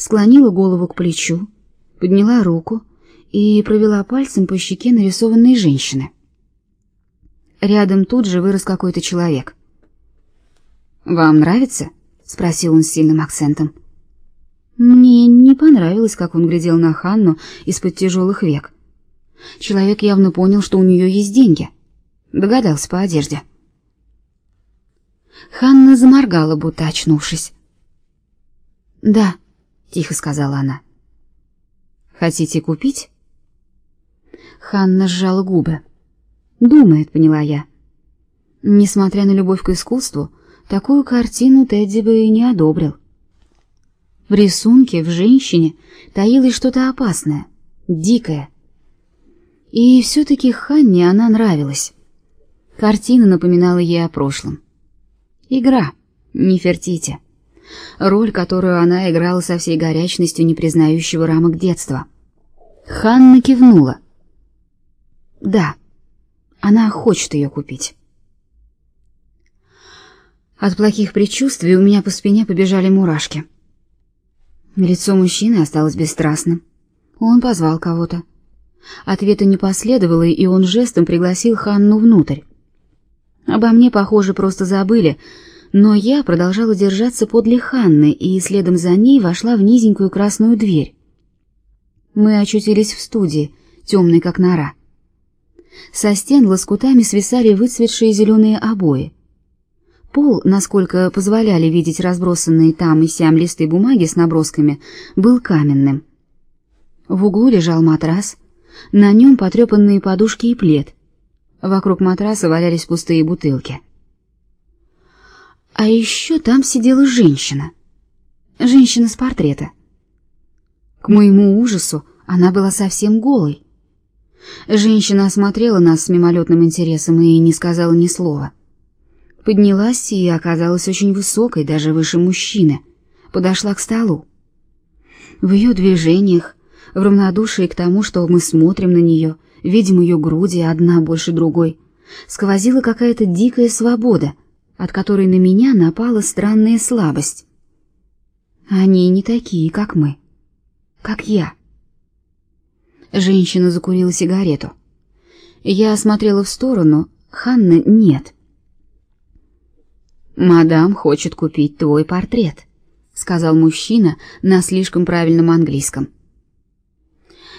склонила голову к плечу, подняла руку и провела пальцем по щеке нарисованной женщины. Рядом тут же вырос какой-то человек. «Вам нравится?» — спросил он с сильным акцентом. Мне не понравилось, как он глядел на Ханну из-под тяжелых век. Человек явно понял, что у нее есть деньги. Догадался по одежде. Ханна заморгала, будто очнувшись. «Да», — тихо сказала она. «Хотите купить?» Ханна сжала губы. «Думает», — поняла я. Несмотря на любовь к искусству, такую картину Тедди бы и не одобрил. В рисунке, в женщине таилось что-то опасное, дикое. И все-таки Ханне она нравилась. Картина напоминала ей о прошлом. Игра, не фертите роль, которую она играла со всей горячностью не признающего рамок детства. Ханна кивнула. Да, она хочет ее купить. От плохих предчувствий у меня по спине побежали мурашки. Лицо мужчины осталось бесстрастным. Он позвал кого-то. Ответа не последовало, и он жестом пригласил Ханну внутрь. Обо мне, похоже, просто забыли, но я продолжала держаться подле Ханны и следом за ней вошла в низенькую красную дверь. Мы очутились в студии, темной как нора. Со стен лоскутами свисали выцветшие зеленые обои. Пол, насколько позволяли видеть разбросанные там и сям листы бумаги с набросками, был каменным. В углу лежал матрас, на нем потрепанные подушки и плед. Вокруг матраса валялись пустые бутылки. А еще там сидела женщина. Женщина с портрета. К моему ужасу она была совсем голой. Женщина осмотрела нас с мимолетным интересом и не сказала ни слова. Поднялась и оказалась очень высокой, даже выше мужчины. Подошла к столу. В ее движениях, в равнодушии к тому, что мы смотрим на нее, видим ее груди одна больше другой, сквозила какая-то дикая свобода — от которой на меня напала странная слабость. Они не такие, как мы, как я. Женщина закурила сигарету. Я осмотрела в сторону, Ханны нет. «Мадам хочет купить твой портрет», — сказал мужчина на слишком правильном английском.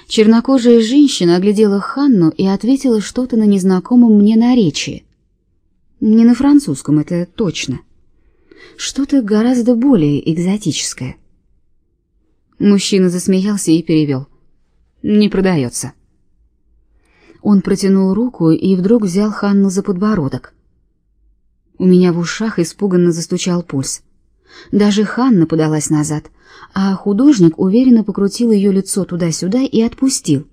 Чернокожая женщина оглядела Ханну и ответила что-то на незнакомом мне наречии. Не на французском, это точно. Что-то гораздо более экзотическое. Мужчина засмеялся и перевел. Не продается. Он протянул руку и вдруг взял Ханну за подбородок. У меня в ушах испуганно застучал пульс. Даже Ханна подалась назад, а художник уверенно покрутил ее лицо туда-сюда и отпустил.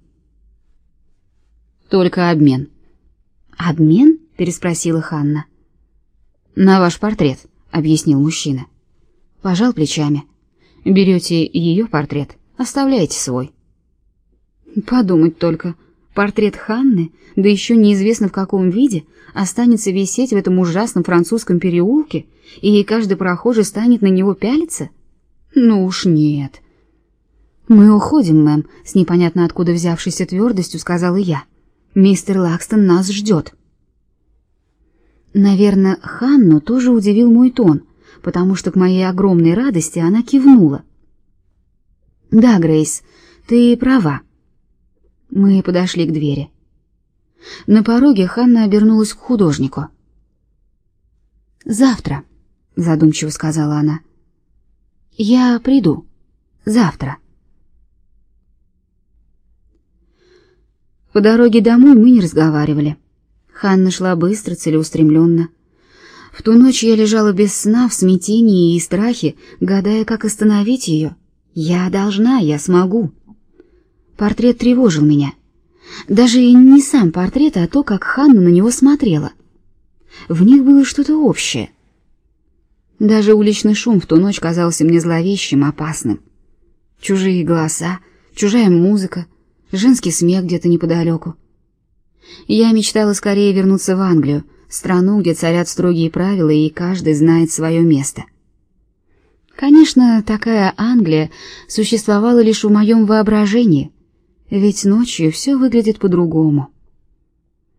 Только обмен. Обмен? Переспросила Ханна. На ваш портрет, объяснил мужчина. Пожал плечами. Берете ее портрет, оставляете свой. Подумать только, портрет Ханны, да еще неизвестно в каком виде, останется висеть в этом ужасном французском переулке, и каждый прохожий станет на него пялиться? Ну уж нет. Мы уходим, мэм, с непонятно откуда взявшейся твердостью сказала я. Мистер Лакстон нас ждет. Наверное, Ханну тоже удивил мой тон, потому что к моей огромной радости она кивнула. Да, Грейс, ты права. Мы подошли к двери. На пороге Ханна обернулась к художнику. Завтра, задумчиво сказала она. Я приду. Завтра. По дороге домой мы не разговаривали. Ханна шла быстро, целеустремленно. В ту ночь я лежала без сна, в смятении и страхе, гадая, как остановить ее. Я должна, я смогу. Портрет тревожил меня. Даже не сам портрет, а то, как Ханна на него смотрела. В них было что-то общее. Даже уличный шум в ту ночь казался мне зловещим, опасным. Чужие голоса, чужая музыка, женский смех где-то неподалеку. Я мечтала скорее вернуться в Англию, страну, где царят строгие правила и каждый знает свое место. Конечно, такая Англия существовала лишь в моем воображении, ведь ночью все выглядит по-другому.